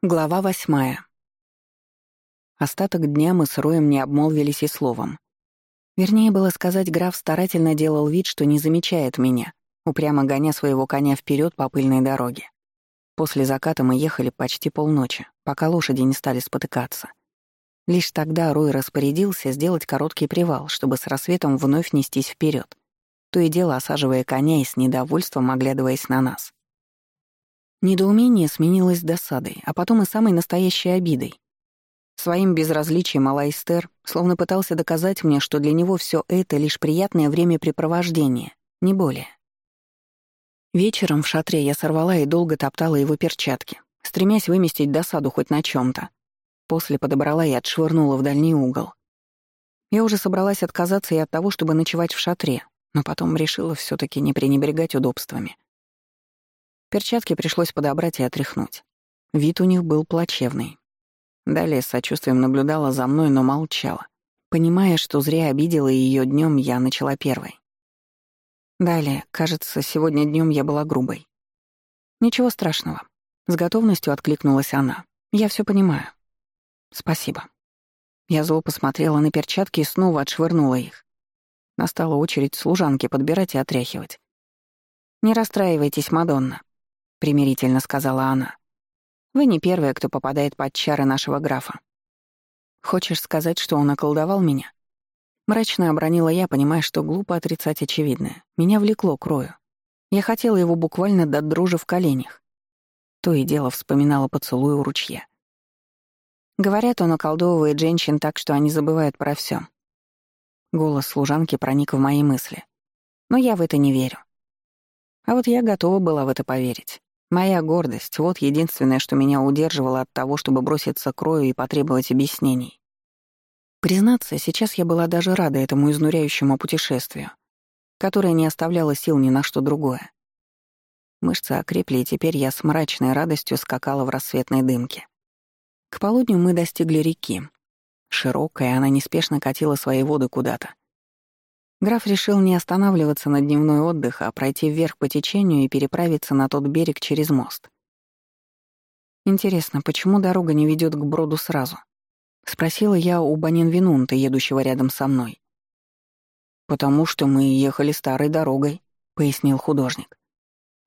Глава восьмая. Остаток дня мы с Роем не обмолвились и словом. Вернее было сказать, граф старательно делал вид, что не замечает меня, упрямо гоня своего коня вперед по пыльной дороге. После заката мы ехали почти полночи, пока лошади не стали спотыкаться. Лишь тогда Рой распорядился сделать короткий привал, чтобы с рассветом вновь нестись вперед, то и дело осаживая коня и с недовольством оглядываясь на нас. Недоумение сменилось досадой, а потом и самой настоящей обидой. Своим безразличием Алайстер словно пытался доказать мне, что для него все это — лишь приятное времяпрепровождение, не более. Вечером в шатре я сорвала и долго топтала его перчатки, стремясь выместить досаду хоть на чем то После подобрала и отшвырнула в дальний угол. Я уже собралась отказаться и от того, чтобы ночевать в шатре, но потом решила все таки не пренебрегать удобствами. Перчатки пришлось подобрать и отряхнуть. Вид у них был плачевный. Далее с сочувствием наблюдала за мной, но молчала. Понимая, что зря обидела ее днем, я начала первой. Далее, кажется, сегодня днем я была грубой. Ничего страшного. С готовностью откликнулась она. Я все понимаю. Спасибо. Я зло посмотрела на перчатки и снова отшвырнула их. Настала очередь служанки подбирать и отряхивать. «Не расстраивайтесь, Мадонна. — примирительно сказала она. «Вы не первая, кто попадает под чары нашего графа. Хочешь сказать, что он околдовал меня?» Мрачно обронила я, понимая, что глупо отрицать очевидное. Меня влекло к Рою. Я хотела его буквально до дрожи в коленях. То и дело вспоминала поцелуй у ручья. Говорят, он околдовывает женщин так, что они забывают про все. Голос служанки проник в мои мысли. Но я в это не верю. А вот я готова была в это поверить. Моя гордость — вот единственное, что меня удерживало от того, чтобы броситься к Рою и потребовать объяснений. Признаться, сейчас я была даже рада этому изнуряющему путешествию, которое не оставляло сил ни на что другое. Мышцы окрепли, и теперь я с мрачной радостью скакала в рассветной дымке. К полудню мы достигли реки. Широкая, она неспешно катила свои воды куда-то. Граф решил не останавливаться на дневной отдых, а пройти вверх по течению и переправиться на тот берег через мост. Интересно, почему дорога не ведет к броду сразу? Спросила я у Банинвинунта, едущего рядом со мной. «Потому что мы ехали старой дорогой», — пояснил художник.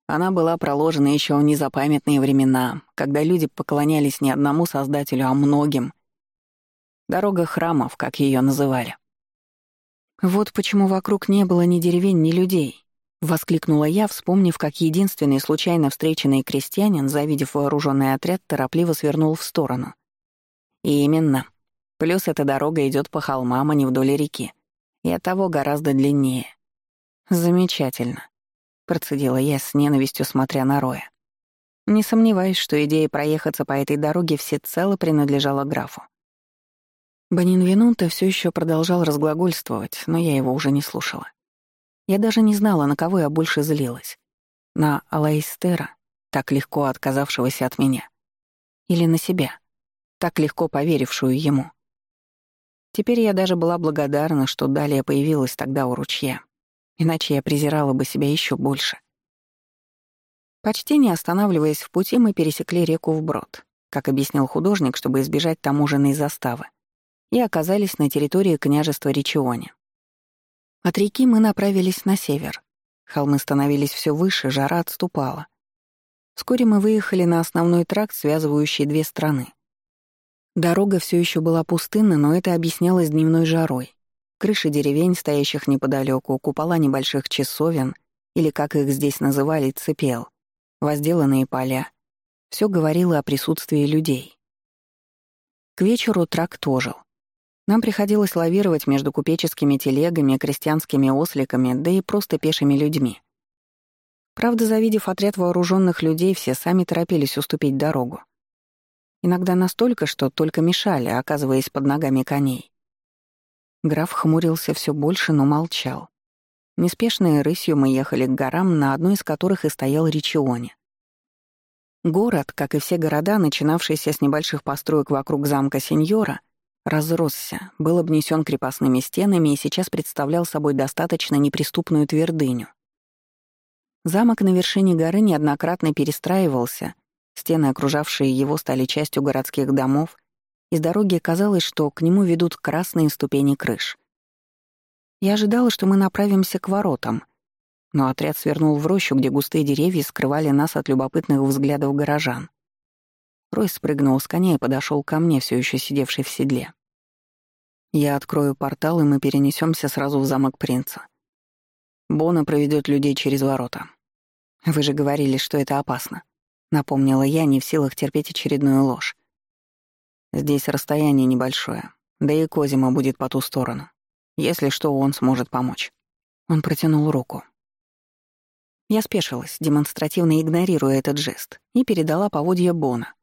Она была проложена еще в незапамятные времена, когда люди поклонялись не одному создателю, а многим. Дорога храмов, как ее называли. «Вот почему вокруг не было ни деревень, ни людей», — воскликнула я, вспомнив, как единственный случайно встреченный крестьянин, завидев вооруженный отряд, торопливо свернул в сторону. И именно. Плюс эта дорога идет по холмам, а не вдоль реки. И оттого гораздо длиннее. «Замечательно», — процедила я с ненавистью, смотря на Роя. Не сомневаюсь, что идея проехаться по этой дороге всецело принадлежала графу. Банинвинунта все еще продолжал разглагольствовать, но я его уже не слушала. Я даже не знала, на кого я больше злилась. На Алаистера, так легко отказавшегося от меня. Или на себя, так легко поверившую ему. Теперь я даже была благодарна, что Далия появилась тогда у ручья. Иначе я презирала бы себя еще больше. Почти не останавливаясь в пути, мы пересекли реку вброд, как объяснил художник, чтобы избежать таможенной заставы и оказались на территории княжества Ричионе. От реки мы направились на север. Холмы становились все выше, жара отступала. Вскоре мы выехали на основной тракт, связывающий две страны. Дорога все еще была пустынна, но это объяснялось дневной жарой. Крыши деревень, стоящих неподалеку, купола небольших часовен, или, как их здесь называли, цепел, возделанные поля. Все говорило о присутствии людей. К вечеру тракт ожил. Нам приходилось лавировать между купеческими телегами, крестьянскими осликами, да и просто пешими людьми. Правда, завидев отряд вооруженных людей, все сами торопились уступить дорогу. Иногда настолько, что только мешали, оказываясь под ногами коней. Граф хмурился все больше, но молчал. Неспешной рысью мы ехали к горам, на одной из которых и стоял Ричионе. Город, как и все города, начинавшиеся с небольших построек вокруг замка сеньора — разросся, был обнесен крепостными стенами и сейчас представлял собой достаточно неприступную твердыню. Замок на вершине горы неоднократно перестраивался Стены, окружавшие его, стали частью городских домов, из дороги казалось, что к нему ведут красные ступени крыш. Я ожидала, что мы направимся к воротам, но отряд свернул в рощу, где густые деревья скрывали нас от любопытных взглядов горожан. Рой спрыгнул с коня и подошел ко мне, все еще сидевший в седле. Я открою портал, и мы перенесемся сразу в замок принца. Бона проведет людей через ворота. Вы же говорили, что это опасно. Напомнила я, не в силах терпеть очередную ложь. Здесь расстояние небольшое, да и Козима будет по ту сторону. Если что, он сможет помочь. Он протянул руку. Я спешилась, демонстративно игнорируя этот жест, и передала поводья Бона.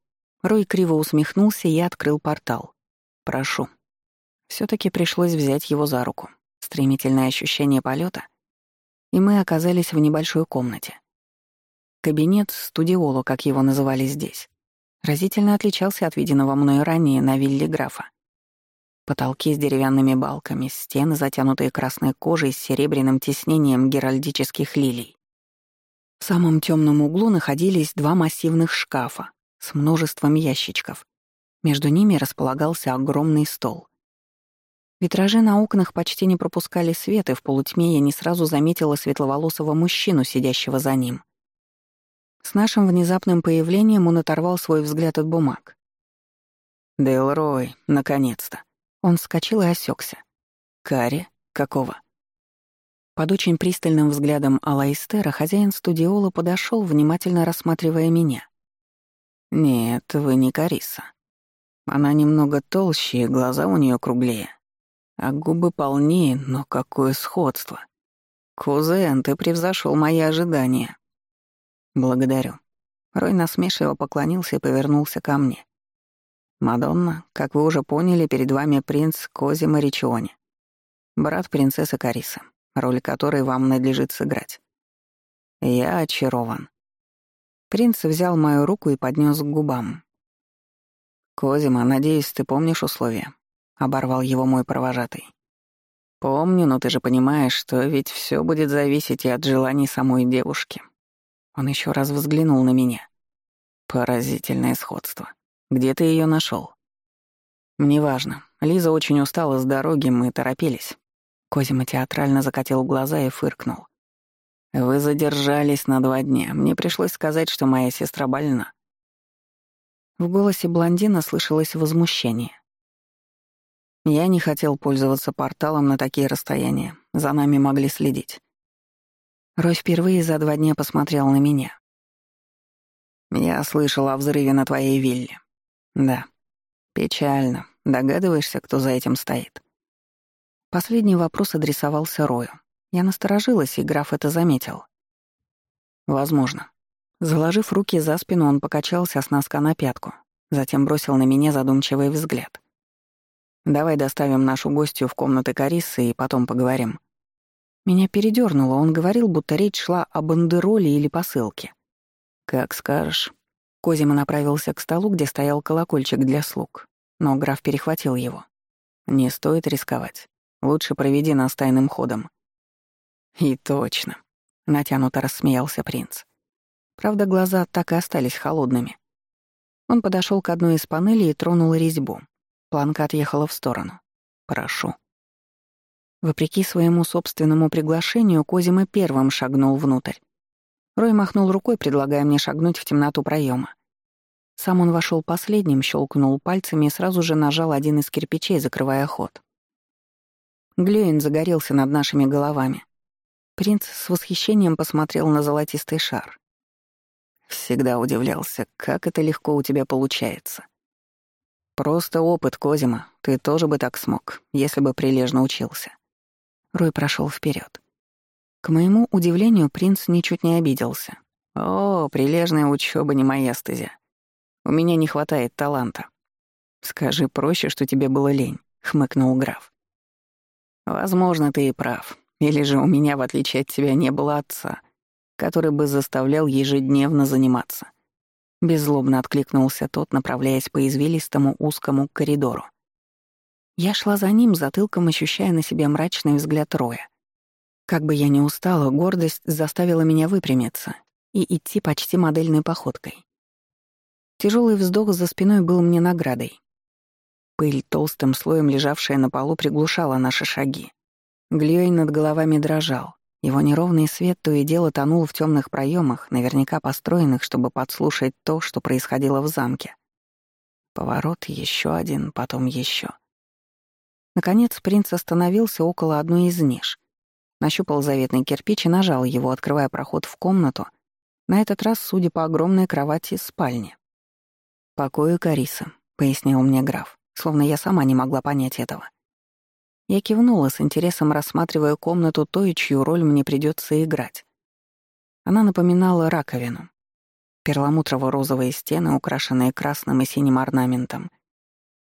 Рой криво усмехнулся и открыл портал. «Прошу». все таки пришлось взять его за руку. Стремительное ощущение полета, и мы оказались в небольшой комнате. Кабинет студиоло, как его называли здесь, разительно отличался от виденного мною ранее на вилле графа. Потолки с деревянными балками, стены, затянутые красной кожей с серебряным тиснением геральдических лилий. В самом темном углу находились два массивных шкафа с множеством ящичков. Между ними располагался огромный стол. Витражи на окнах почти не пропускали свет, и в полутьме я не сразу заметила светловолосого мужчину, сидящего за ним. С нашим внезапным появлением он оторвал свой взгляд от бумаг. «Делрой, наконец-то!» Он вскочил и осекся. «Карри? Какого?» Под очень пристальным взглядом Алайстера хозяин студиола подошел, внимательно рассматривая меня. «Нет, вы не Кариса. Она немного толще, глаза у нее круглее. А губы полнее, но какое сходство. Кузен, ты превзошел мои ожидания». «Благодарю». Рой насмешливо поклонился и повернулся ко мне. «Мадонна, как вы уже поняли, перед вами принц Кози Маричиони, брат принцессы Карисы, роль которой вам надлежит сыграть. Я очарован». Принц взял мою руку и поднес к губам. «Козима, надеюсь, ты помнишь условия?» — оборвал его мой провожатый. «Помню, но ты же понимаешь, что ведь все будет зависеть и от желаний самой девушки. Он еще раз взглянул на меня. Поразительное сходство. Где ты ее нашел? Мне важно. Лиза очень устала с дороги, мы торопились. Козима театрально закатил глаза и фыркнул. «Вы задержались на два дня. Мне пришлось сказать, что моя сестра больна». В голосе блондина слышалось возмущение. Я не хотел пользоваться порталом на такие расстояния. За нами могли следить. Рой впервые за два дня посмотрел на меня. «Я слышал о взрыве на твоей вилле». «Да. Печально. Догадываешься, кто за этим стоит?» Последний вопрос адресовался Рою. Я насторожилась, и граф это заметил. «Возможно». Заложив руки за спину, он покачался с носка на пятку, затем бросил на меня задумчивый взгляд. «Давай доставим нашу гостью в комнаты Кариссы и потом поговорим». Меня передёрнуло, он говорил, будто речь шла о бандероле или посылке. «Как скажешь». Козима направился к столу, где стоял колокольчик для слуг, но граф перехватил его. «Не стоит рисковать. Лучше проведи нас тайным ходом». «И точно», — натянуто рассмеялся принц. Правда, глаза так и остались холодными. Он подошел к одной из панелей и тронул резьбу. Планка отъехала в сторону. «Прошу». Вопреки своему собственному приглашению, Козима первым шагнул внутрь. Рой махнул рукой, предлагая мне шагнуть в темноту проема. Сам он вошел последним, щелкнул пальцами и сразу же нажал один из кирпичей, закрывая ход. Глюин загорелся над нашими головами. Принц с восхищением посмотрел на золотистый шар. Всегда удивлялся, как это легко у тебя получается. Просто опыт, Козима. Ты тоже бы так смог, если бы прилежно учился. Рой прошел вперед. К моему удивлению, принц ничуть не обиделся. «О, прилежная учеба не моя стезя. У меня не хватает таланта». «Скажи проще, что тебе было лень», — хмыкнул граф. «Возможно, ты и прав. Или же у меня, в отличие от тебя, не было отца, который бы заставлял ежедневно заниматься». Беззлобно откликнулся тот, направляясь по извилистому узкому коридору. Я шла за ним, затылком ощущая на себе мрачный взгляд Роя. Как бы я ни устала, гордость заставила меня выпрямиться и идти почти модельной походкой. Тяжелый вздох за спиной был мне наградой. Пыль, толстым слоем лежавшая на полу, приглушала наши шаги. Глёй над головами дрожал. Его неровный свет то и дело тонул в темных проемах, наверняка построенных, чтобы подслушать то, что происходило в замке. Поворот, еще один, потом еще. Наконец принц остановился около одной из ниш. Нащупал заветный кирпич и нажал его, открывая проход в комнату, на этот раз, судя по огромной кровати, спальни. «Покои Кариса», — пояснил мне граф, словно я сама не могла понять этого. Я кивнула с интересом, рассматривая комнату той, чью роль мне придется играть. Она напоминала раковину. Перламутрово-розовые стены, украшенные красным и синим орнаментом.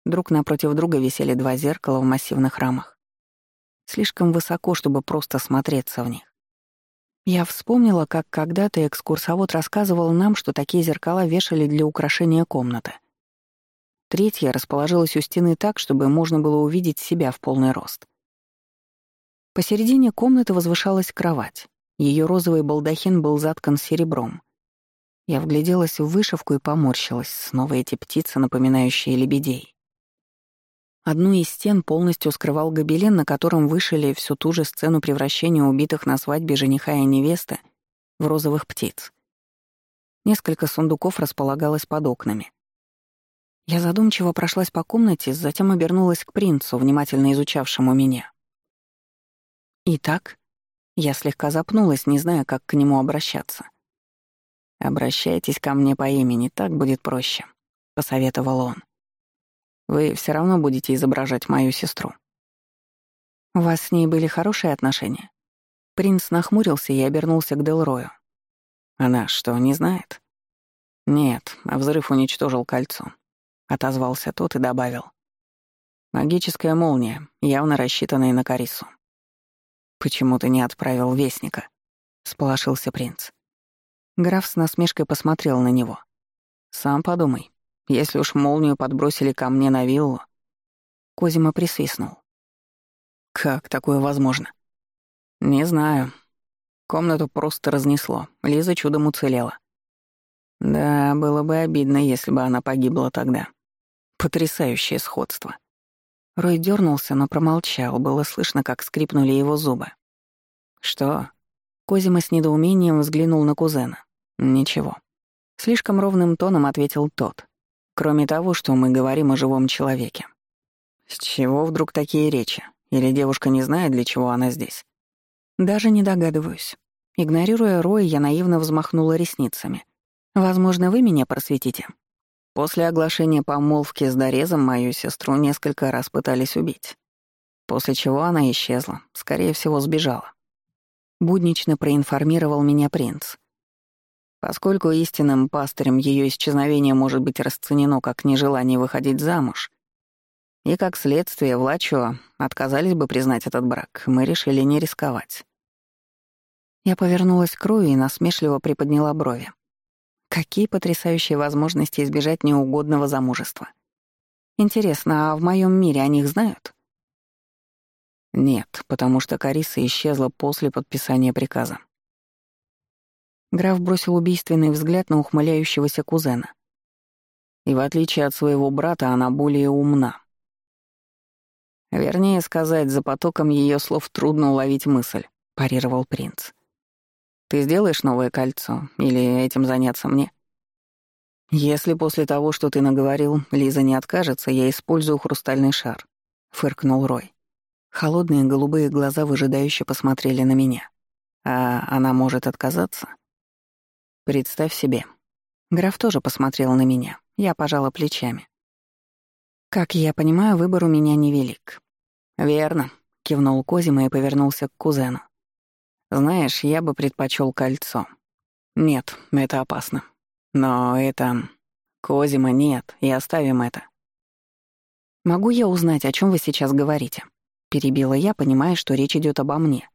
Друг напротив друга висели два зеркала в массивных рамах. Слишком высоко, чтобы просто смотреться в них. Я вспомнила, как когда-то экскурсовод рассказывал нам, что такие зеркала вешали для украшения комнаты — Третья расположилась у стены так, чтобы можно было увидеть себя в полный рост. Посередине комнаты возвышалась кровать. Ее розовый балдахин был заткан серебром. Я вгляделась в вышивку и поморщилась. Снова эти птицы, напоминающие лебедей. Одну из стен полностью скрывал гобелен, на котором вышили всю ту же сцену превращения убитых на свадьбе жениха и невесты в розовых птиц. Несколько сундуков располагалось под окнами. Я задумчиво прошлась по комнате, затем обернулась к принцу, внимательно изучавшему меня. Итак, я слегка запнулась, не зная, как к нему обращаться. «Обращайтесь ко мне по имени, так будет проще», — посоветовал он. «Вы все равно будете изображать мою сестру». «У вас с ней были хорошие отношения?» Принц нахмурился и обернулся к Делрою. «Она что, не знает?» «Нет, а взрыв уничтожил кольцо. — отозвался тот и добавил. «Магическая молния, явно рассчитанная на Карису». «Почему ты не отправил вестника?» — сполошился принц. Граф с насмешкой посмотрел на него. «Сам подумай, если уж молнию подбросили ко мне на виллу...» Козима присвистнул. «Как такое возможно?» «Не знаю. Комнату просто разнесло. Лиза чудом уцелела. Да, было бы обидно, если бы она погибла тогда. Потрясающее сходство. Рой дернулся, но промолчал, было слышно, как скрипнули его зубы. «Что?» Козима с недоумением взглянул на кузена. «Ничего». Слишком ровным тоном ответил тот. «Кроме того, что мы говорим о живом человеке». «С чего вдруг такие речи? Или девушка не знает, для чего она здесь?» «Даже не догадываюсь». Игнорируя Роя, я наивно взмахнула ресницами. «Возможно, вы меня просветите?» После оглашения помолвки с Дорезом мою сестру несколько раз пытались убить. После чего она исчезла, скорее всего, сбежала. Буднично проинформировал меня принц. Поскольку истинным пастырем ее исчезновение может быть расценено как нежелание выходить замуж, и как следствие Влачо отказались бы признать этот брак, мы решили не рисковать. Я повернулась к Рою и насмешливо приподняла брови. Какие потрясающие возможности избежать неугодного замужества. Интересно, а в моем мире о них знают? Нет, потому что Кариса исчезла после подписания приказа. Граф бросил убийственный взгляд на ухмыляющегося кузена. И в отличие от своего брата, она более умна. Вернее сказать, за потоком ее слов трудно уловить мысль, парировал принц. Ты сделаешь новое кольцо или этим заняться мне? Если после того, что ты наговорил, Лиза не откажется, я использую хрустальный шар, фыркнул Рой. Холодные голубые глаза выжидающе посмотрели на меня. А она может отказаться? Представь себе. Граф тоже посмотрел на меня. Я пожала плечами. Как я понимаю, выбор у меня невелик. Верно, кивнул Козима и повернулся к кузену. Знаешь, я бы предпочел кольцо. Нет, это опасно. Но это... Козима нет, и оставим это. «Могу я узнать, о чем вы сейчас говорите?» Перебила я, понимая, что речь идет обо мне.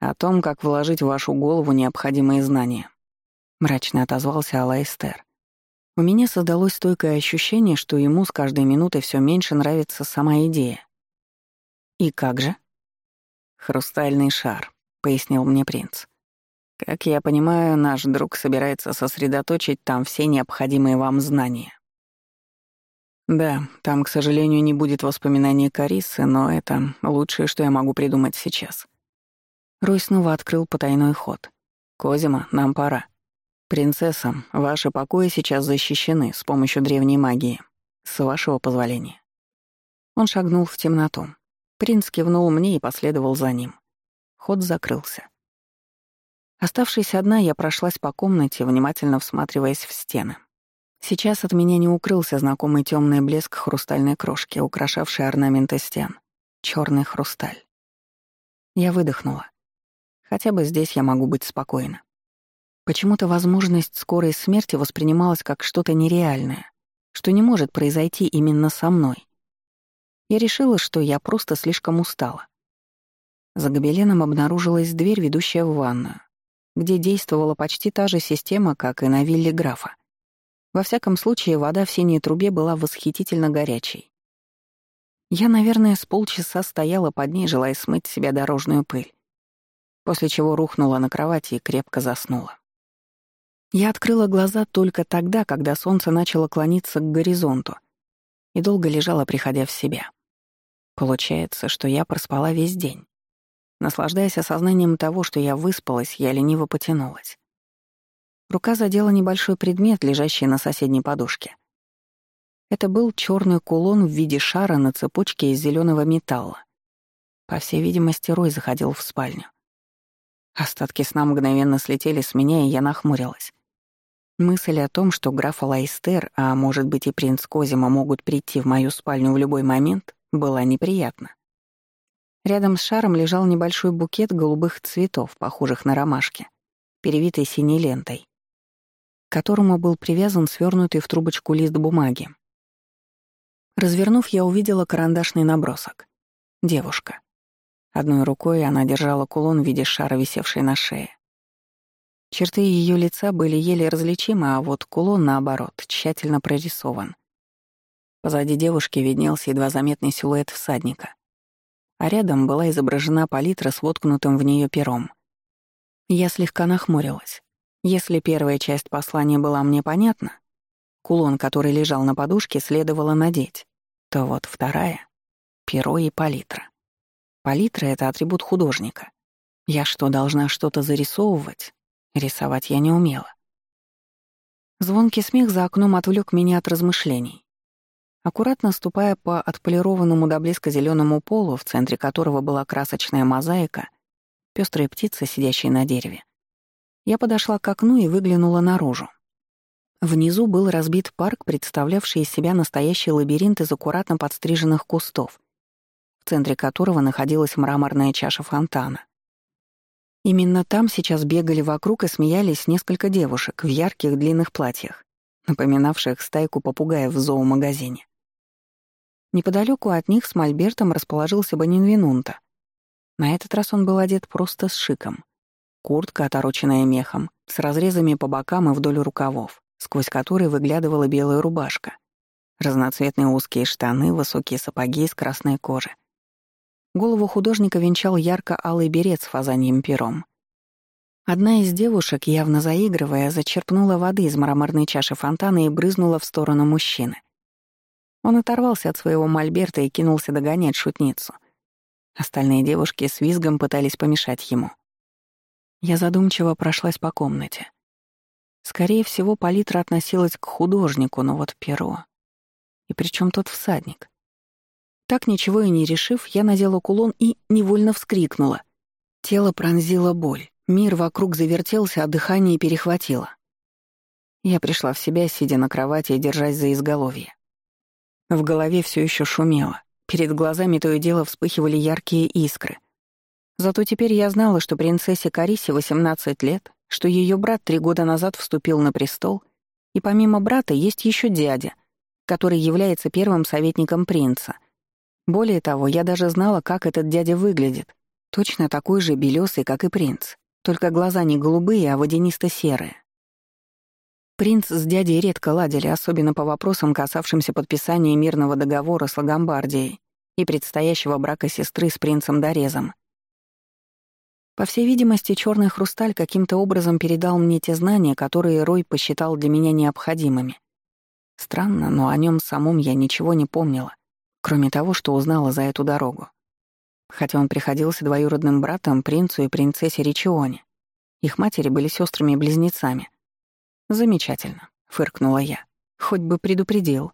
«О том, как вложить в вашу голову необходимые знания», — мрачно отозвался Алайстер. У меня создалось стойкое ощущение, что ему с каждой минутой все меньше нравится сама идея. «И как же?» «Хрустальный шар», пояснил мне принц. Как я понимаю, наш друг собирается сосредоточить там все необходимые вам знания. Да, там, к сожалению, не будет воспоминаний Карисы, но это лучшее, что я могу придумать сейчас. Рой снова открыл потайной ход. «Козима, нам пора. Принцесса, ваши покои сейчас защищены с помощью древней магии. С вашего позволения». Он шагнул в темноту. Принц кивнул мне и последовал за ним. Ход закрылся. Оставшись одна, я прошлась по комнате, внимательно всматриваясь в стены. Сейчас от меня не укрылся знакомый темный блеск хрустальной крошки, украшавшей орнаменты стен. Черный хрусталь. Я выдохнула. Хотя бы здесь я могу быть спокойна. Почему-то возможность скорой смерти воспринималась как что-то нереальное, что не может произойти именно со мной. Я решила, что я просто слишком устала. За гобеленом обнаружилась дверь, ведущая в ванную где действовала почти та же система, как и на вилле графа. Во всяком случае, вода в синей трубе была восхитительно горячей. Я, наверное, с полчаса стояла под ней, желая смыть с себя дорожную пыль, после чего рухнула на кровати и крепко заснула. Я открыла глаза только тогда, когда солнце начало клониться к горизонту, и долго лежала, приходя в себя. Получается, что я проспала весь день. Наслаждаясь осознанием того, что я выспалась, я лениво потянулась. Рука задела небольшой предмет, лежащий на соседней подушке. Это был черный кулон в виде шара на цепочке из зеленого металла. По всей видимости, Рой заходил в спальню. Остатки сна мгновенно слетели с меня, и я нахмурилась. Мысль о том, что граф Лайстер, а может быть и принц Козима могут прийти в мою спальню в любой момент, была неприятна. Рядом с шаром лежал небольшой букет голубых цветов, похожих на ромашки, перевитый синей лентой, к которому был привязан свернутый в трубочку лист бумаги. Развернув, я увидела карандашный набросок. Девушка. Одной рукой она держала кулон в виде шара, висевший на шее. Черты ее лица были еле различимы, а вот кулон, наоборот, тщательно прорисован. Позади девушки виднелся едва заметный силуэт всадника а рядом была изображена палитра с воткнутым в нее пером. Я слегка нахмурилась. Если первая часть послания была мне понятна, кулон, который лежал на подушке, следовало надеть, то вот вторая — перо и палитра. Палитра — это атрибут художника. Я что, должна что-то зарисовывать? Рисовать я не умела. Звонкий смех за окном отвлек меня от размышлений. Аккуратно ступая по отполированному до блеска зеленому полу, в центре которого была красочная мозаика, пестрые птицы, сидящие на дереве, я подошла к окну и выглянула наружу. Внизу был разбит парк, представлявший из себя настоящий лабиринт из аккуратно подстриженных кустов, в центре которого находилась мраморная чаша фонтана. Именно там сейчас бегали вокруг и смеялись несколько девушек в ярких длинных платьях, напоминавших стайку попугаев в зоомагазине. Неподалеку от них с мольбертом расположился Банинвинунта. На этот раз он был одет просто с шиком. Куртка, отороченная мехом, с разрезами по бокам и вдоль рукавов, сквозь которые выглядывала белая рубашка. Разноцветные узкие штаны, высокие сапоги из красной кожи. Голову художника венчал ярко-алый берет с фазаньем пером. Одна из девушек, явно заигрывая, зачерпнула воды из мраморной чаши фонтана и брызнула в сторону мужчины. Он оторвался от своего мольберта и кинулся догонять шутницу. Остальные девушки с визгом пытались помешать ему. Я задумчиво прошлась по комнате. Скорее всего, палитра относилась к художнику, но вот перо. И при чем тот всадник? Так ничего и не решив, я надела кулон и невольно вскрикнула. Тело пронзило боль, мир вокруг завертелся, а дыхание перехватило. Я пришла в себя, сидя на кровати и держась за изголовье. В голове все еще шумело. Перед глазами то и дело вспыхивали яркие искры. Зато теперь я знала, что принцессе Карисе 18 лет, что ее брат три года назад вступил на престол, и помимо брата есть еще дядя, который является первым советником принца. Более того, я даже знала, как этот дядя выглядит. Точно такой же белесый, как и принц. Только глаза не голубые, а водянисто-серые. Принц с дядей редко ладили, особенно по вопросам, касавшимся подписания мирного договора с Лагомбардией и предстоящего брака сестры с принцем Дорезом. По всей видимости, черный хрусталь каким-то образом передал мне те знания, которые Рой посчитал для меня необходимыми. Странно, но о нем самом я ничего не помнила, кроме того, что узнала за эту дорогу. Хотя он приходился двоюродным братом принцу и принцессе Ричионе. Их матери были сестрами близнецами «Замечательно», — фыркнула я. «Хоть бы предупредил».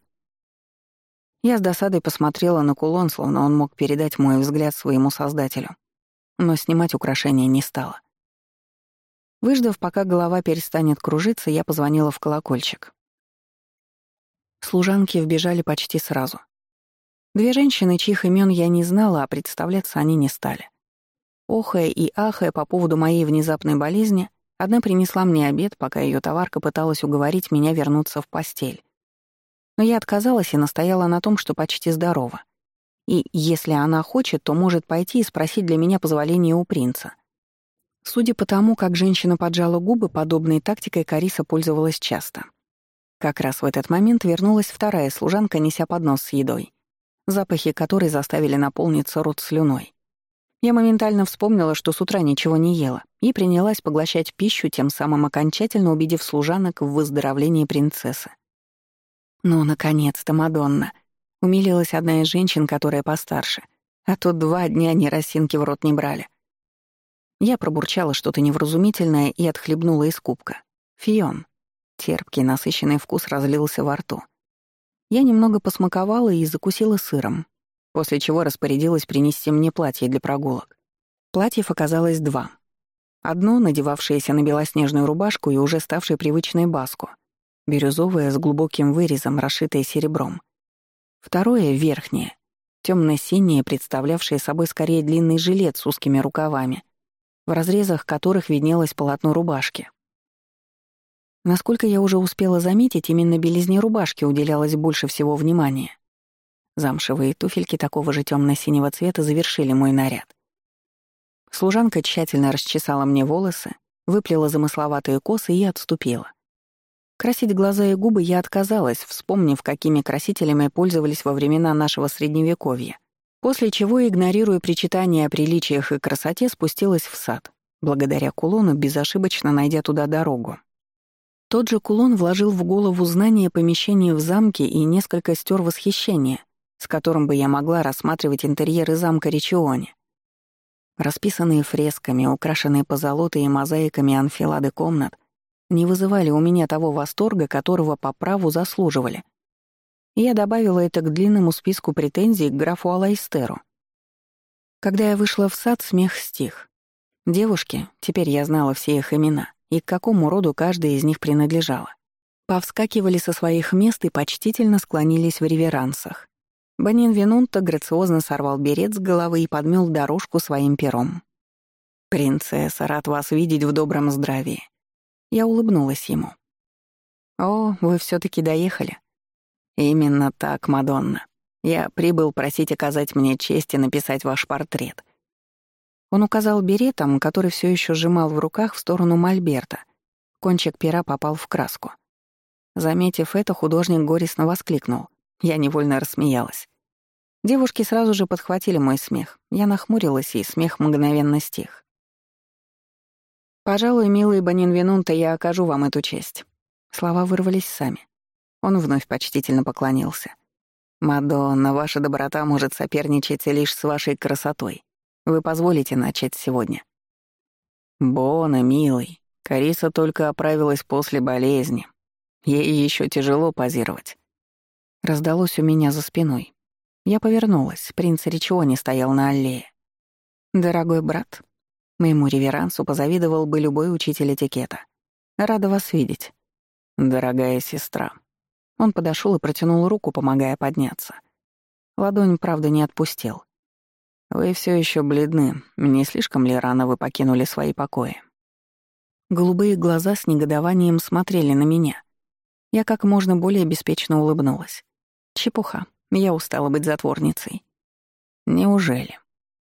Я с досадой посмотрела на кулон, словно он мог передать мой взгляд своему создателю. Но снимать украшения не стала. Выждав, пока голова перестанет кружиться, я позвонила в колокольчик. Служанки вбежали почти сразу. Две женщины, чьих имен я не знала, а представляться они не стали. Охая и ахая по поводу моей внезапной болезни, Одна принесла мне обед, пока ее товарка пыталась уговорить меня вернуться в постель. Но я отказалась и настояла на том, что почти здорова. И если она хочет, то может пойти и спросить для меня позволения у принца. Судя по тому, как женщина поджала губы, подобной тактикой Кариса пользовалась часто. Как раз в этот момент вернулась вторая служанка, неся поднос с едой, запахи которой заставили наполниться рот слюной. Я моментально вспомнила, что с утра ничего не ела, и принялась поглощать пищу, тем самым окончательно убедив служанок в выздоровлении принцессы. «Ну, наконец-то, Мадонна!» — умилилась одна из женщин, которая постарше. А то два дня они росинки в рот не брали. Я пробурчала что-то невразумительное и отхлебнула из кубка. Фион. Терпкий, насыщенный вкус разлился во рту. Я немного посмаковала и закусила сыром, после чего распорядилась принести мне платье для прогулок. Платьев оказалось два. Одно, надевавшееся на белоснежную рубашку и уже ставшее привычной баску, бирюзовое с глубоким вырезом, расшитое серебром. Второе — верхнее, темно-синее, представлявшее собой скорее длинный жилет с узкими рукавами, в разрезах которых виднелось полотно рубашки. Насколько я уже успела заметить, именно белизне рубашки уделялось больше всего внимания. Замшевые туфельки такого же темно-синего цвета завершили мой наряд. Служанка тщательно расчесала мне волосы, выплела замысловатые косы и отступила. Красить глаза и губы я отказалась, вспомнив, какими красителями пользовались во времена нашего Средневековья, после чего, игнорируя причитания о приличиях и красоте, спустилась в сад, благодаря кулону, безошибочно найдя туда дорогу. Тот же кулон вложил в голову знание помещения в замке и несколько стер восхищения, с которым бы я могла рассматривать интерьеры замка Ричиони. Расписанные фресками, украшенные позолотой и мозаиками анфилады комнат, не вызывали у меня того восторга, которого по праву заслуживали. я добавила это к длинному списку претензий к графу Алайстеру. Когда я вышла в сад, смех стих. Девушки, теперь я знала все их имена, и к какому роду каждая из них принадлежала. Повскакивали со своих мест и почтительно склонились в реверансах. Банин Винунта грациозно сорвал берет с головы и подмел дорожку своим пером. «Принцесса, рад вас видеть в добром здравии». Я улыбнулась ему. «О, вы все таки доехали?» «Именно так, Мадонна. Я прибыл просить оказать мне честь и написать ваш портрет». Он указал беретом, который все еще сжимал в руках в сторону Мольберта. Кончик пера попал в краску. Заметив это, художник горестно воскликнул. Я невольно рассмеялась. Девушки сразу же подхватили мой смех. Я нахмурилась, и смех мгновенно стих. «Пожалуй, милый Банинвинунта, я окажу вам эту честь». Слова вырвались сами. Он вновь почтительно поклонился. «Мадонна, ваша доброта может соперничать лишь с вашей красотой. Вы позволите начать сегодня?» «Бона, милый, Кариса только оправилась после болезни. Ей еще тяжело позировать». Раздалось у меня за спиной. Я повернулась, принц Ричиони стоял на аллее. «Дорогой брат», моему реверансу позавидовал бы любой учитель этикета. «Рада вас видеть». «Дорогая сестра». Он подошел и протянул руку, помогая подняться. Ладонь, правда, не отпустил. «Вы все еще бледны. Не слишком ли рано вы покинули свои покои?» Голубые глаза с негодованием смотрели на меня. Я как можно более беспечно улыбнулась. Чепуха. Я устала быть затворницей. Неужели?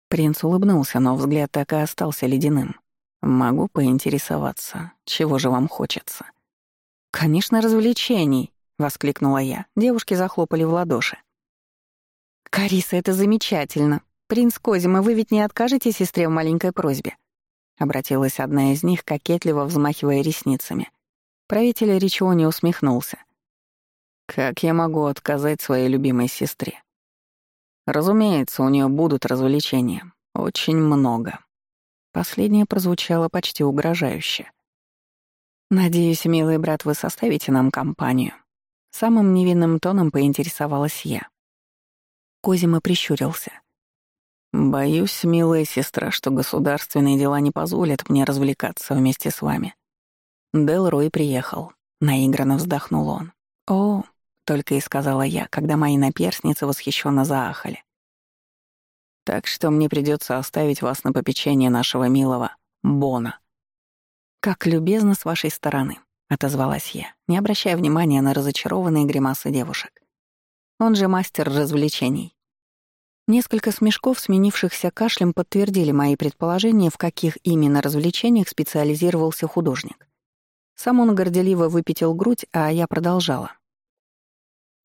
Принц улыбнулся, но взгляд так и остался ледяным. Могу поинтересоваться, чего же вам хочется? Конечно, развлечений, воскликнула я. Девушки захлопали в ладоши. Кариса, это замечательно. Принц Козима, вы ведь не откажете сестре в маленькой просьбе? — обратилась одна из них, кокетливо взмахивая ресницами. Правитель Ричиони усмехнулся. «Как я могу отказать своей любимой сестре? Разумеется, у нее будут развлечения. Очень много». Последнее прозвучало почти угрожающе. «Надеюсь, милый брат, вы составите нам компанию». Самым невинным тоном поинтересовалась я. Козима прищурился. «Боюсь, милая сестра, что государственные дела не позволят мне развлекаться вместе с вами». Делрой приехал. Наигранно вздохнул он. «О», — только и сказала я, когда мои наперсницы восхищенно заахали. «Так что мне придется оставить вас на попечение нашего милого Бона». «Как любезно с вашей стороны», — отозвалась я, не обращая внимания на разочарованные гримасы девушек. «Он же мастер развлечений. Несколько смешков, сменившихся кашлем, подтвердили мои предположения, в каких именно развлечениях специализировался художник. Сам он горделиво выпятил грудь, а я продолжала.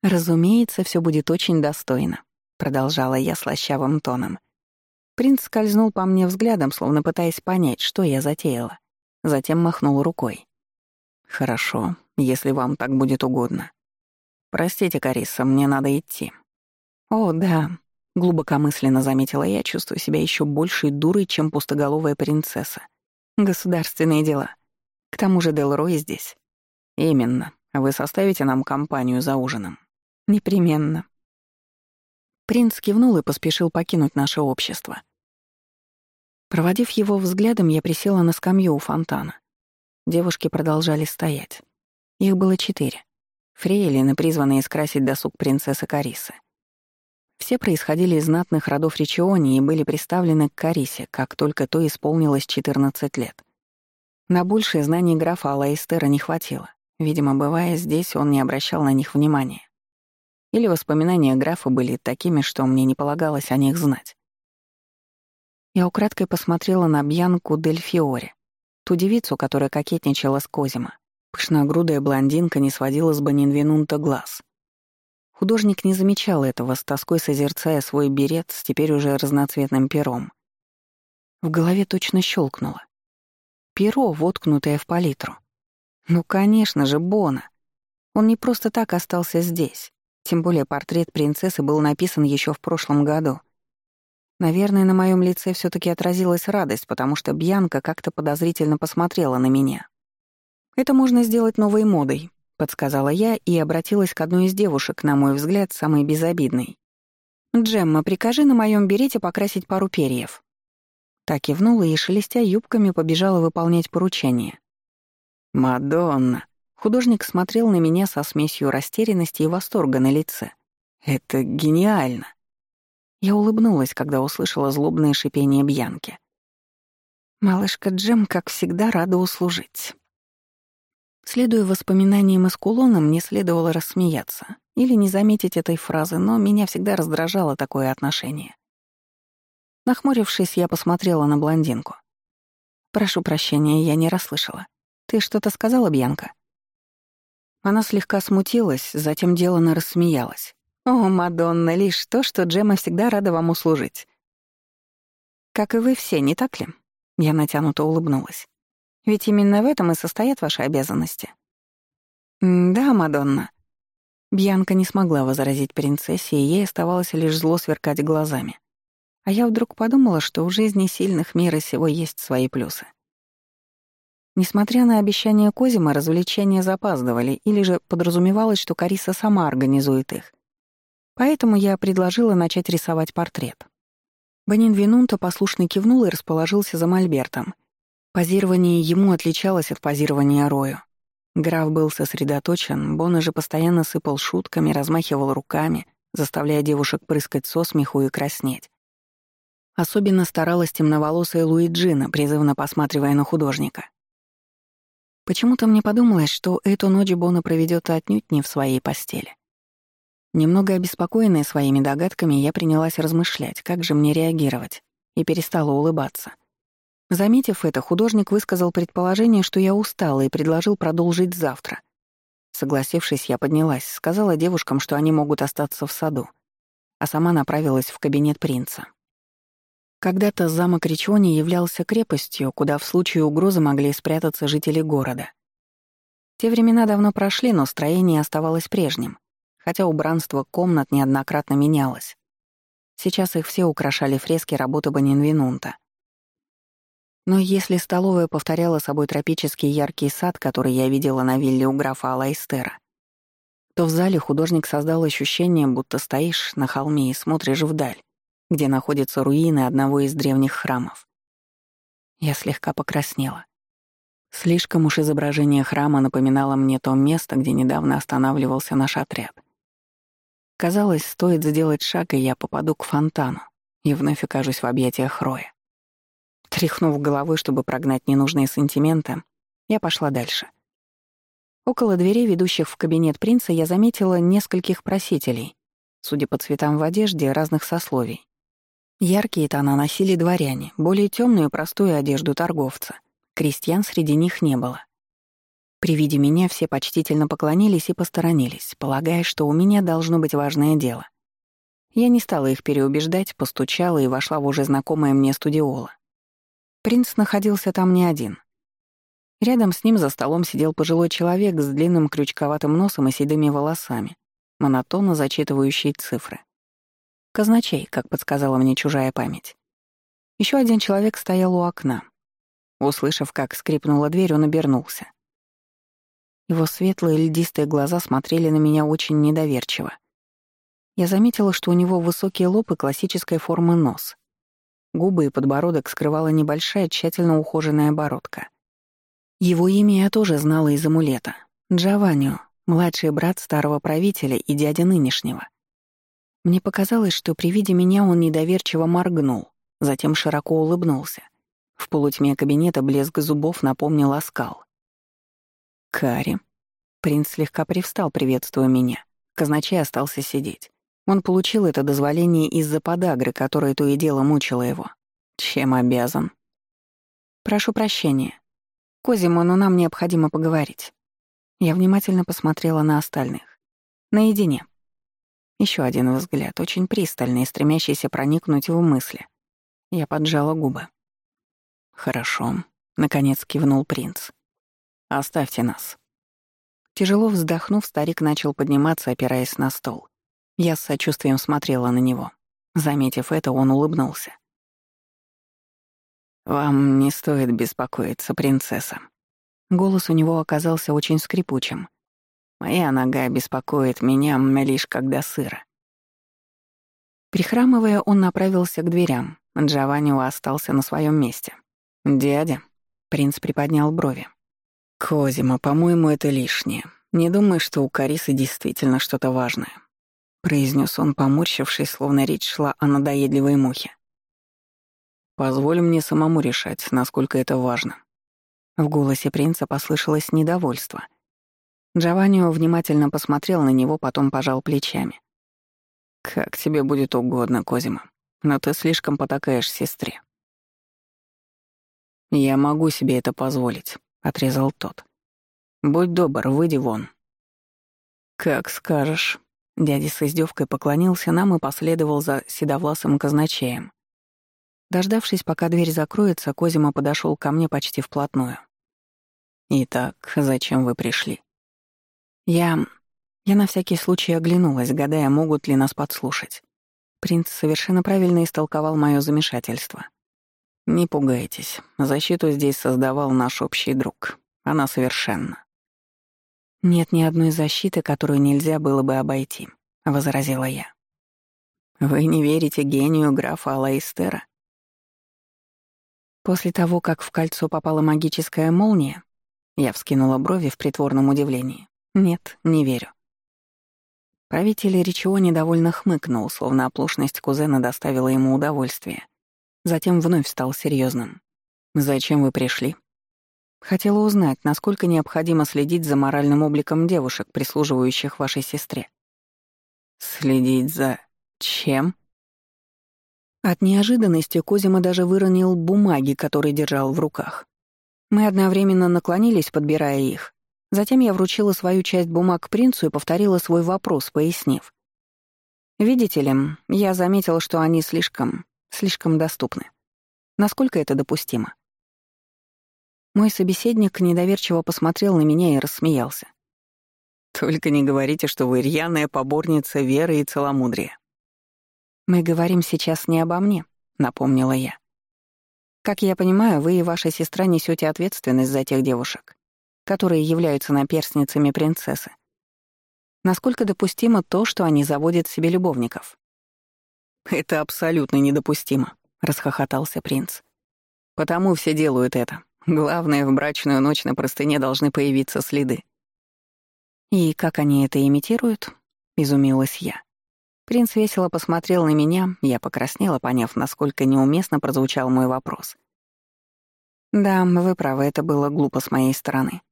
«Разумеется, все будет очень достойно», — продолжала я слащавым тоном. Принц скользнул по мне взглядом, словно пытаясь понять, что я затеяла. Затем махнул рукой. «Хорошо, если вам так будет угодно. Простите, Кариса, мне надо идти». «О, да», Глубокомысленно заметила я, чувствую себя еще большей дурой, чем пустоголовая принцесса. Государственные дела. К тому же Делрой здесь. Именно. Вы составите нам компанию за ужином. Непременно. Принц кивнул и поспешил покинуть наше общество. Проводив его взглядом, я присела на скамью у фонтана. Девушки продолжали стоять. Их было четыре. Фрейлины, призванные скрасить досуг принцессы Карисы. Все происходили из знатных родов Ричиони и были представлены к Карисе, как только то исполнилось 14 лет. На большее знание графа Алаистера не хватило. Видимо, бывая здесь, он не обращал на них внимания. Или воспоминания графа были такими, что мне не полагалось о них знать. Я украдкой посмотрела на Бьянку Дель Фиоре, ту девицу, которая кокетничала с Козима. Пышногрудая блондинка не сводила с Банинвенунта глаз. Художник не замечал этого, с тоской созерцая свой берет с теперь уже разноцветным пером. В голове точно щелкнуло. Перо, воткнутое в палитру. Ну, конечно же, Бона. Он не просто так остался здесь. Тем более портрет принцессы был написан еще в прошлом году. Наверное, на моем лице все таки отразилась радость, потому что Бьянка как-то подозрительно посмотрела на меня. Это можно сделать новой модой, подсказала я и обратилась к одной из девушек, на мой взгляд, самой безобидной. «Джемма, прикажи на моем берете покрасить пару перьев». Так кивнула и, шелестя юбками, побежала выполнять поручение. «Мадонна!» Художник смотрел на меня со смесью растерянности и восторга на лице. «Это гениально!» Я улыбнулась, когда услышала злобное шипение Бьянки. «Малышка Джем, как всегда, рада услужить». Следуя воспоминаниям из кулона, мне следовало рассмеяться или не заметить этой фразы, но меня всегда раздражало такое отношение. Нахмурившись, я посмотрела на блондинку. «Прошу прощения, я не расслышала. Ты что-то сказала, Бьянка?» Она слегка смутилась, затем делано рассмеялась. «О, Мадонна, лишь то, что Джема всегда рада вам услужить». «Как и вы все, не так ли?» Я натянуто улыбнулась. Ведь именно в этом и состоят ваши обязанности. «Да, Мадонна». Бьянка не смогла возразить принцессе, и ей оставалось лишь зло сверкать глазами. А я вдруг подумала, что в жизни сильных мира сего есть свои плюсы. Несмотря на обещания Козима, развлечения запаздывали, или же подразумевалось, что Кариса сама организует их. Поэтому я предложила начать рисовать портрет. Банин Винунта послушно кивнул и расположился за мольбертом, Позирование ему отличалось от позирования Рою. Граф был сосредоточен, Бона же постоянно сыпал шутками, размахивал руками, заставляя девушек прыскать со смеху и краснеть. Особенно старалась темноволосая Луиджина, призывно посматривая на художника. Почему-то мне подумалось, что эту ночь Бона проведет отнюдь не в своей постели. Немного обеспокоенная своими догадками, я принялась размышлять, как же мне реагировать, и перестала улыбаться. Заметив это, художник высказал предположение, что я устала, и предложил продолжить завтра. Согласившись, я поднялась, сказала девушкам, что они могут остаться в саду, а сама направилась в кабинет принца. Когда-то замок Ричони являлся крепостью, куда в случае угрозы могли спрятаться жители города. Те времена давно прошли, но строение оставалось прежним, хотя убранство комнат неоднократно менялось. Сейчас их все украшали фрески работы Банинвинунта. Но если столовая повторяла собой тропический яркий сад, который я видела на вилле у графа Алайстера, то в зале художник создал ощущение, будто стоишь на холме и смотришь вдаль, где находятся руины одного из древних храмов. Я слегка покраснела. Слишком уж изображение храма напоминало мне то место, где недавно останавливался наш отряд. Казалось, стоит сделать шаг, и я попаду к фонтану, и вновь окажусь в объятиях Роя. Тряхнув головой, чтобы прогнать ненужные сантименты, я пошла дальше — Около дверей, ведущих в кабинет принца, я заметила нескольких просителей, судя по цветам в одежде разных сословий. Яркие тона носили дворяне, более темную простую одежду торговца. Крестьян среди них не было. При виде меня все почтительно поклонились и посторонились, полагая, что у меня должно быть важное дело. Я не стала их переубеждать, постучала и вошла в уже знакомое мне студиола. Принц находился там не один — Рядом с ним за столом сидел пожилой человек с длинным крючковатым носом и седыми волосами, монотонно зачитывающий цифры. Казначей, как подсказала мне чужая память. Еще один человек стоял у окна. Услышав, как скрипнула дверь, он обернулся. Его светлые льдистые глаза смотрели на меня очень недоверчиво. Я заметила, что у него высокий лоб и классической формы нос. Губы и подбородок скрывала небольшая, тщательно ухоженная бородка — его имя я тоже знала из амулета. Джованнио, младший брат старого правителя и дядя нынешнего. Мне показалось, что при виде меня он недоверчиво моргнул, затем широко улыбнулся. В полутьме кабинета блеск зубов напомнил оскал. «Кари». Принц слегка привстал, приветствуя меня. Казначей остался сидеть. Он получил это дозволение из-за подагры, которая то и дело мучила его. Чем обязан? «Прошу прощения», «Козимо, но нам необходимо поговорить». Я внимательно посмотрела на остальных. Наедине. Еще один взгляд, очень пристальный, стремящийся проникнуть в мысли. Я поджала губы. «Хорошо», — наконец кивнул принц. «Оставьте нас». Тяжело вздохнув, старик начал подниматься, опираясь на стол. Я с сочувствием смотрела на него. Заметив это, он улыбнулся. «Вам не стоит беспокоиться, принцесса». Голос у него оказался очень скрипучим. «Моя нога беспокоит меня лишь когда сыро». Прихрамывая, он направился к дверям. Джованни остался на своем месте. «Дядя», — принц приподнял брови. «Козима, по-моему, это лишнее. Не думаю, что у Карисы действительно что-то важное», — произнес он, поморщившись, словно речь шла о надоедливой мухе. Позволь мне самому решать, насколько это важно». В голосе принца послышалось недовольство. Джованнио внимательно посмотрел на него, потом пожал плечами. «Как тебе будет угодно, Козима, но ты слишком потакаешь сестре». «Я могу себе это позволить», — отрезал тот. «Будь добр, выйди вон». «Как скажешь». Дядя с издевкой поклонился нам и последовал за седовласым казначеем. Дождавшись, пока дверь закроется, Козима подошел ко мне почти вплотную. «Итак, зачем вы пришли?» «Я... я на всякий случай оглянулась, гадая, могут ли нас подслушать. Принц совершенно правильно истолковал мое замешательство. «Не пугайтесь, защиту здесь создавал наш общий друг. Она совершенна». «Нет ни одной защиты, которую нельзя было бы обойти», — возразила я. «Вы не верите гению графа Алаистера?» После того, как в кольцо попала магическая молния, я вскинула брови в притворном удивлении. Нет, не верю. Правитель Ричио недовольно хмыкнул, словно оплошность кузена доставила ему удовольствие. Затем вновь стал серьезным. «Зачем вы пришли?» Хотела узнать, насколько необходимо следить за моральным обликом девушек, прислуживающих вашей сестре. «Следить за... чем?» От неожиданности Козима даже выронил бумаги, которые держал в руках. Мы одновременно наклонились, подбирая их. Затем я вручила свою часть бумаг принцу и повторила свой вопрос, пояснив. «Видите ли, я заметила, что они слишком слишком доступны. Насколько это допустимо? Мой собеседник недоверчиво посмотрел на меня и рассмеялся. «Только не говорите, что вы рьяная поборница веры и целомудрия». «Мы говорим сейчас не обо мне», — напомнила я. «Как я понимаю, вы и ваша сестра несете ответственность за тех девушек, которые являются наперстницами принцессы. Насколько допустимо то, что они заводят себе любовников?» «Это абсолютно недопустимо», — расхохотался принц. «Потому все делают это. Главное, в брачную ночь на простыне должны появиться следы». «И как они это имитируют?» — изумилась я. Принц весело посмотрел на меня, я покраснела, поняв, насколько неуместно прозвучал мой вопрос. «Да, вы правы, это было глупо с моей стороны».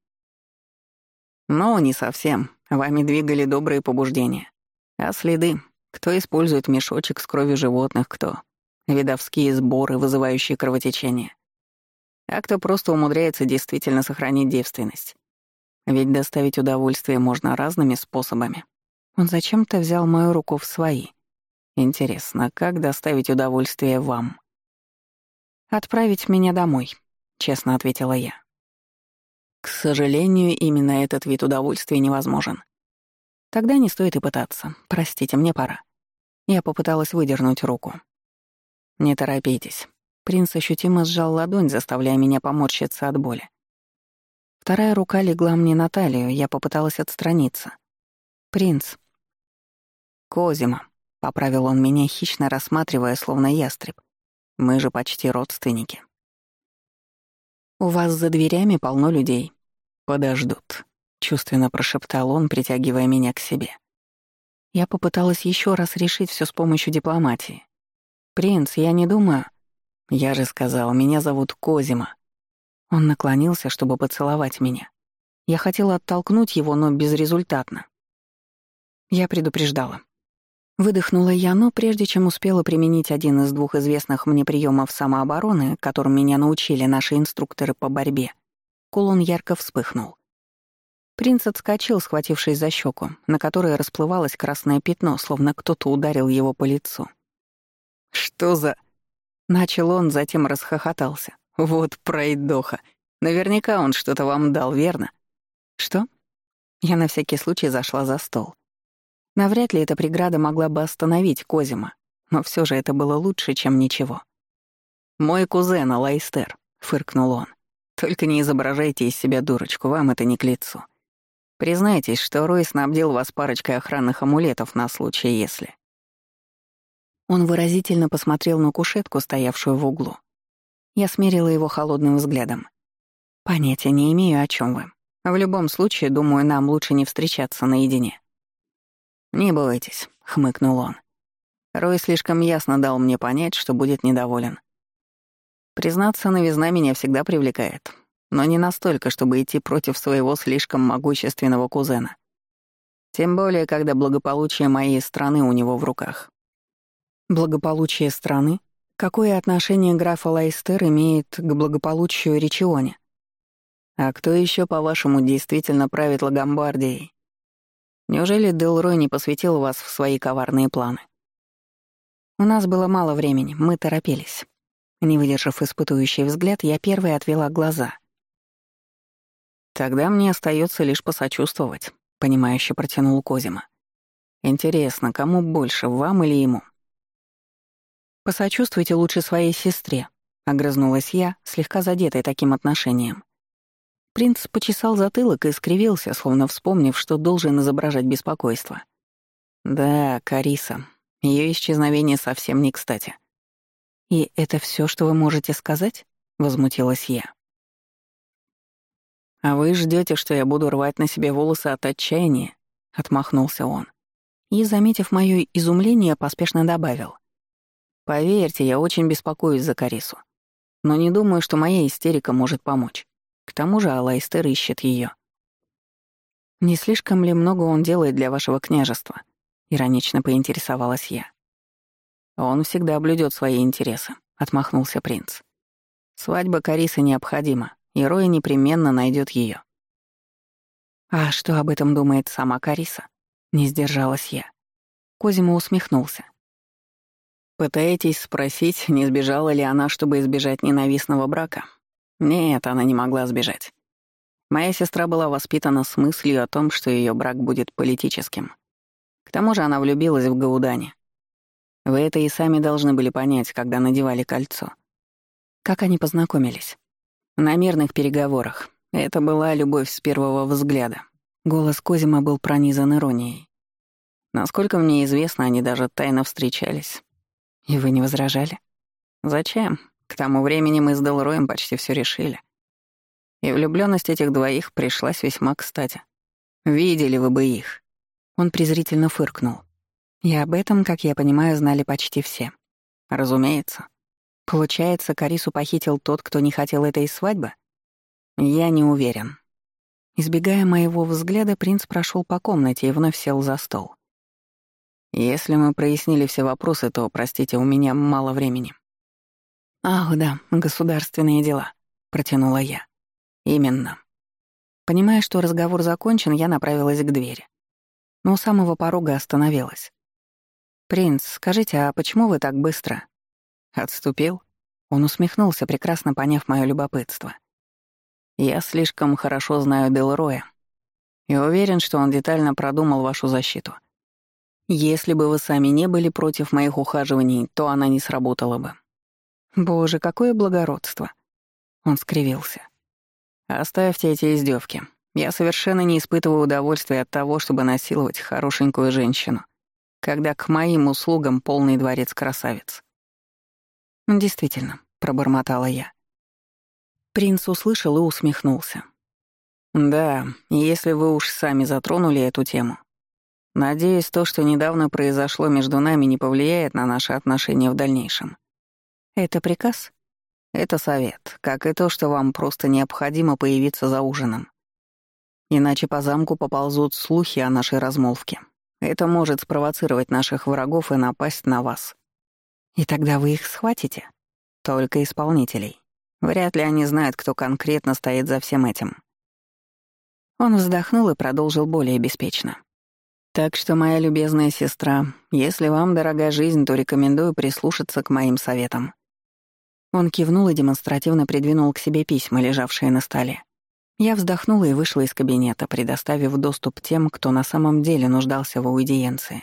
«Но не совсем. Вами двигали добрые побуждения. А следы? Кто использует мешочек с кровью животных, кто? Видовские сборы, вызывающие кровотечение. А кто просто умудряется действительно сохранить девственность. Ведь доставить удовольствие можно разными способами. Он зачем-то взял мою руку в свои. Интересно, как доставить удовольствие вам? «Отправить меня домой», — честно ответила я. К сожалению, именно этот вид удовольствия невозможен. Тогда не стоит и пытаться. Простите, мне пора. Я попыталась выдернуть руку. Не торопитесь. Принц ощутимо сжал ладонь, заставляя меня поморщиться от боли. Вторая рука легла мне на талию, я попыталась отстраниться. «Принц». «Козима», — поправил он меня, хищно рассматривая, словно ястреб. «Мы же почти родственники». «У вас за дверями полно людей. Подождут», — чувственно прошептал он, притягивая меня к себе. Я попыталась еще раз решить все с помощью дипломатии. «Принц, я не думаю...» «Я же сказал, меня зовут Козима». Он наклонился, чтобы поцеловать меня. Я хотела оттолкнуть его, но безрезультатно. Я предупреждала. Выдохнула я, но прежде чем успела применить один из двух известных мне приемов самообороны, которым меня научили наши инструкторы по борьбе, кулон ярко вспыхнул. Принц отскочил, схватившись за щеку, на которой расплывалось красное пятно, словно кто-то ударил его по лицу. «Что за...» Начал он, затем расхохотался. «Вот пройдоха. Наверняка он что-то вам дал, верно?» «Что?» Я на всякий случай зашла за стол. Навряд ли эта преграда могла бы остановить Козима, но все же это было лучше, чем ничего. «Мой кузен Алайстер», — фыркнул он. «Только не изображайте из себя дурочку, вам это не к лицу. Признайтесь, что Рой снабдил вас парочкой охранных амулетов на случай если». Он выразительно посмотрел на кушетку, стоявшую в углу. Я смерила его холодным взглядом. «Понятия не имею, о чем вы. В любом случае, думаю, нам лучше не встречаться наедине». «Не бойтесь», — хмыкнул он. Рой слишком ясно дал мне понять, что будет недоволен. Признаться, новизна меня всегда привлекает, но не настолько, чтобы идти против своего слишком могущественного кузена. Тем более, когда благополучие моей страны у него в руках. Благополучие страны? Какое отношение граф Лайстер имеет к благополучию Ричионе? А кто еще, по-вашему, действительно правит Лагомбардией? Неужели Делрой не посвятил вас в свои коварные планы? У нас было мало времени, мы торопились. Не выдержав испытующий взгляд, я первой отвела глаза. Тогда мне остается лишь посочувствовать, понимающе протянул Козима. Интересно, кому больше, вам или ему? Посочувствуйте лучше своей сестре, огрызнулась я, слегка задетая таким отношением. Принц почесал затылок и скривился, словно вспомнив, что должен изображать беспокойство. «Да, Кариса. Ее исчезновение совсем не кстати». «И это все, что вы можете сказать?» — возмутилась я. «А вы ждете, что я буду рвать на себе волосы от отчаяния?» — отмахнулся он. И, заметив мое изумление, поспешно добавил. «Поверьте, я очень беспокоюсь за Карису. Но не думаю, что моя истерика может помочь. К тому же Алайстер ищет ее. «Не слишком ли много он делает для вашего княжества?» — иронично поинтересовалась я. «Он всегда блюдет свои интересы», — отмахнулся принц. «Свадьба Карисы необходима, и Рой непременно найдет ее. «А что об этом думает сама Кариса?» — не сдержалась я. Козима усмехнулся. Пытаетесь спросить, не сбежала ли она, чтобы избежать ненавистного брака? Нет, она не могла сбежать. Моя сестра была воспитана с мыслью о том, что ее брак будет политическим. К тому же она влюбилась в Гаудане. Вы это и сами должны были понять, когда надевали кольцо. Как они познакомились? На мирных переговорах. Это была любовь с первого взгляда. Голос Козима был пронизан иронией. Насколько мне известно, они даже тайно встречались. И вы не возражали? Зачем? К тому времени мы с Делроем почти все решили. И влюблённость этих двоих пришлась весьма кстати. Видели вы бы их. Он презрительно фыркнул. И об этом, как я понимаю, знали почти все. Разумеется. Получается, Карису похитил тот, кто не хотел этой свадьбы? Я не уверен. Избегая моего взгляда, принц прошел по комнате и вновь сел за стол. Если мы прояснили все вопросы, то, простите, у меня мало времени. «Ах, да, государственные дела», — протянула я. «Именно». Понимая, что разговор закончен, я направилась к двери. Но у самого порога остановилась. «Принц, скажите, а почему вы так быстро?» «Отступил?» Он усмехнулся, прекрасно поняв мое любопытство. «Я слишком хорошо знаю Делроя и уверен, что он детально продумал вашу защиту. Если бы вы сами не были против моих ухаживаний, то она не сработала бы. Боже, какое благородство. Он скривился. Оставьте эти издевки. Я совершенно не испытываю удовольствия от того, чтобы насиловать хорошенькую женщину, когда к моим услугам полный дворец красавиц. Действительно, пробормотала я. Принц услышал и усмехнулся. Да, если вы уж сами затронули эту тему. Надеюсь, то, что недавно произошло между нами, не повлияет на наши отношения в дальнейшем. Это приказ? Это совет, как и то, что вам просто необходимо появиться за ужином. Иначе по замку поползут слухи о нашей размолвке. Это может спровоцировать наших врагов и напасть на вас. И тогда вы их схватите? Только исполнителей. Вряд ли они знают, кто конкретно стоит за всем этим. Он вздохнул и продолжил более беспечно. Так что, моя любезная сестра, если вам дорога жизнь, то рекомендую прислушаться к моим советам. Он кивнул и демонстративно придвинул к себе письма, лежавшие на столе. Я вздохнула и вышла из кабинета, предоставив доступ тем, кто на самом деле нуждался в аудиенции.